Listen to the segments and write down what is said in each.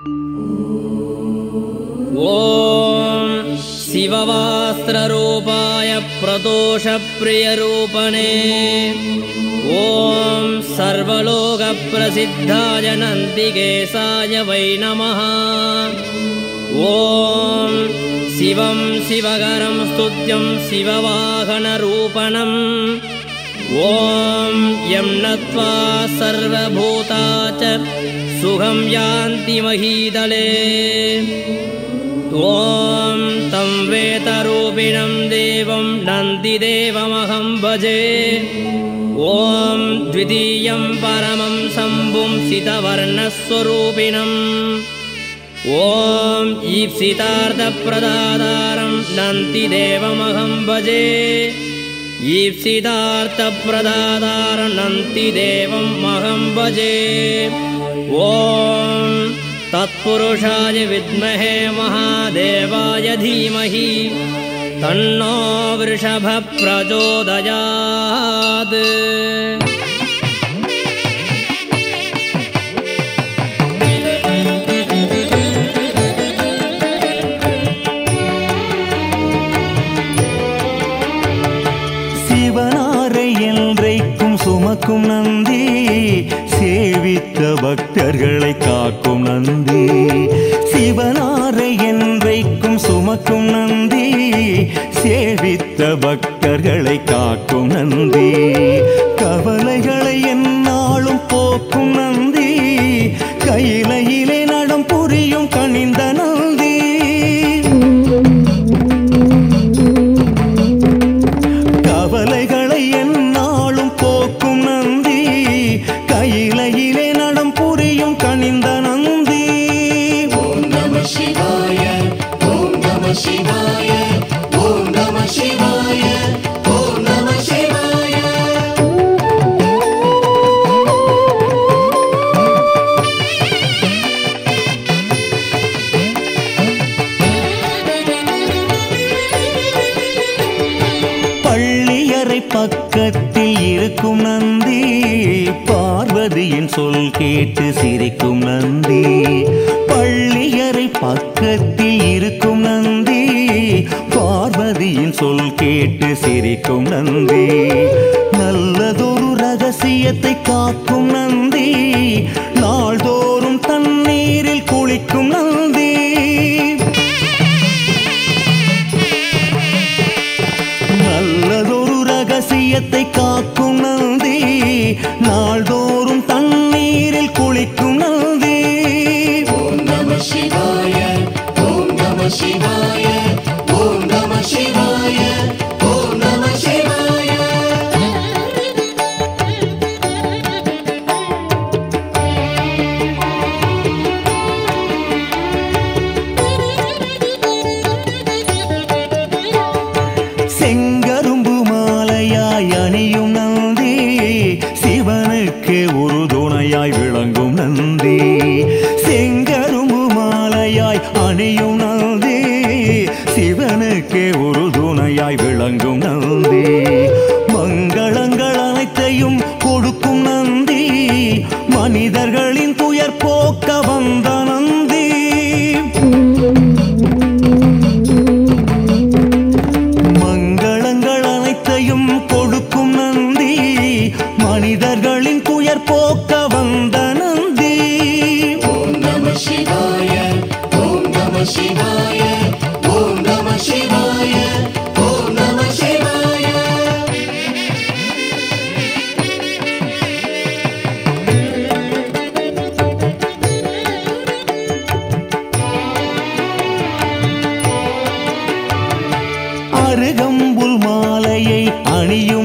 ॐ शिववास्त्ररूपाय प्रदोषप्रियरूपणे ॐ सर्वलोकप्रसिद्धाय नन्दिकेशाय वै नमः। ॐ शिवं शिवकरं स्तुत्यं शिववाहनरूपणम् ॐ यं नत्वा सर्वभूता च सुखं यान्ति महीदले। ॐ तं वेतरूपिणं देवं नन्दिदेवमहं भजे। ॐ द्वितीयं परमं शम्भुं सितवर्णस्वरूपिणम्। ॐ ईप्सितार्थप्रदातारं नन्तिदेवमहं भजे ईप्सितार्थप्रदातारं नन्तिदेवम् अहं भजे। ॐ तत्पुरुषाय विद्महे महादेवाय धीमहि। तन्नो वृषभः प्रचोदयात् காக்கும் நந்தி சேவித்த பக்தர்களை காக்கும் நந்தி. சிவனாரை என்றைக்கும் சுமக்கும் நந்தி சேவித்த பக்தர்களை காக்கும் நந்தி. பக்கத்தில் இருக்கும் நந்தி பார்வதியின் சொல் கேட்டு சிரிக்கும் நந்தி. பள்ளியறை பக்கத்தில் இருக்கும் நந்தி பார்வதியின் சொல் கேட்டு சிரிக்கும் நந்தி. நல்லதொரு ரகசியத்தை காக்கும் நந்தி நாள்தோறும் தண்ணீரில் இதயத்தை காக்கும் நந்தி நாள்தோறும் தண்ணீரில் குளிக்கும் நந்தி. ஓம் நம சிவாய ஓம் நம சிவாய. மாலையாய் விளங்கும் நந்தி செங்கரும்பு மாலையாய் அணியும் நந்தி சிவனுக்கே ஒரு துணையாய் விளங்கும் நந்தி. மங்களங்கள் அனைத்தையும் கொடுக்கும் நந்தி மனிதர்களின் துயர் போக்க வந்த அருகம்புல் மாலையை அணியும்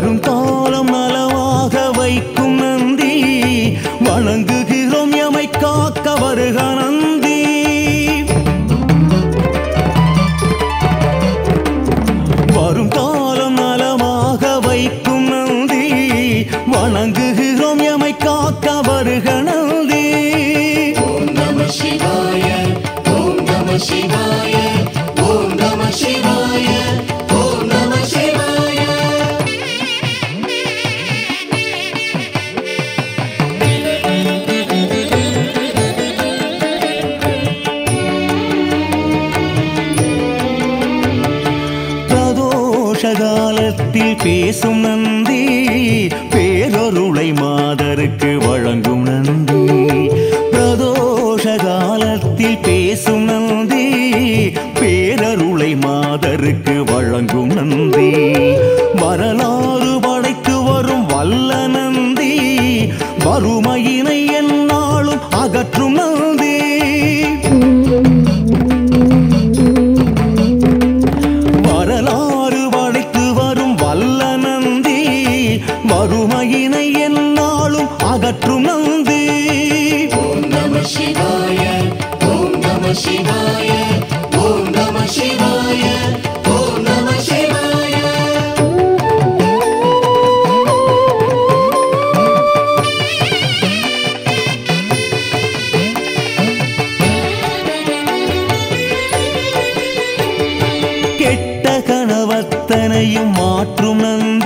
வரும் காலம் நலவாக வைக்கும் நந்தி. வணங்குகிறோம் எமை காக்க வருக நந்தி. வரும் காலம் நலமாக வைக்கும் நந்தி. வணங்குகிறோம் எமை காக்க வருக பேசும் நந்தி பேரொருளை மாதருக்கு வழங்கும் நந்தி. பிரதோஷ காலத்தில் பேசும் நந்தி பேரருளை மாதருக்கு வழங்கும் நந்தி. வரலாறு படைத்து வரும் வல்ல நந்தி வறுமையினை என்னாலும் அகற்றும்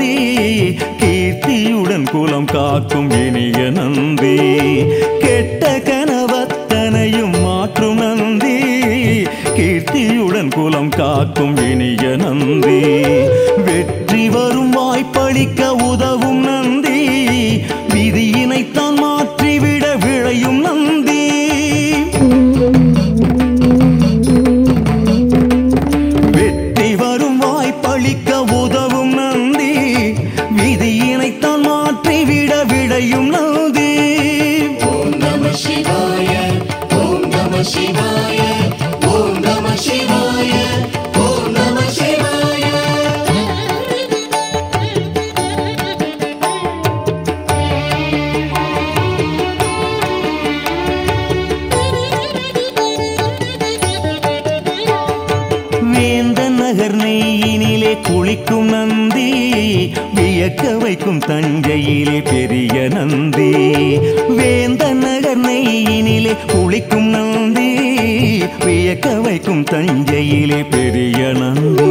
நந்தி கீர்த்தியுடன் குலம் காக்கும் இனிய நந்தி கெட்ட கனவத்தனையும் மாற்றும் நந்தி கீர்த்தியுடன் குலம் காக்கும் இனிய நந்தி வெற்றி வரும் வாய்ப்பளிக்க வைக்கும் நந்தி வியக்க வைக்கும் தஞ்சையிலே பெரிய நந்தி. வேந்த நகர் நெய்யினிலே குளிக்கும் நந்தி வியக்க வைக்கும் தஞ்சையிலே பெரிய நந்தி.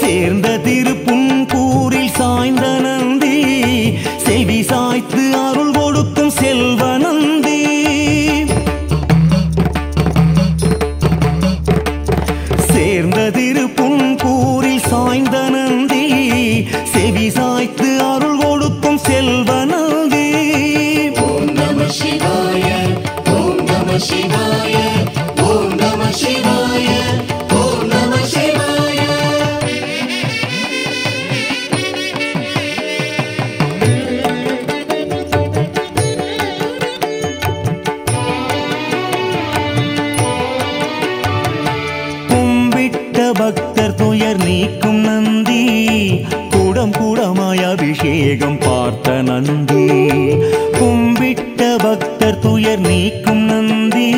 சேர்ந்த திருப்பும் கூறில் சாய்ந்த நந்தி செவி சாய்த்து அருள் கொடுக்கும் செல்வ நந்தி. சேர்ந்த திருப்பும் கூறில் சாய்ந்த நந்தி கும்பிட்ட பக்தர் துயர் நீக்கும் நந்தி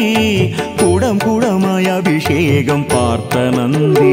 குடம் குடமாய் அபிஷேகம் பார்த்த நந்தி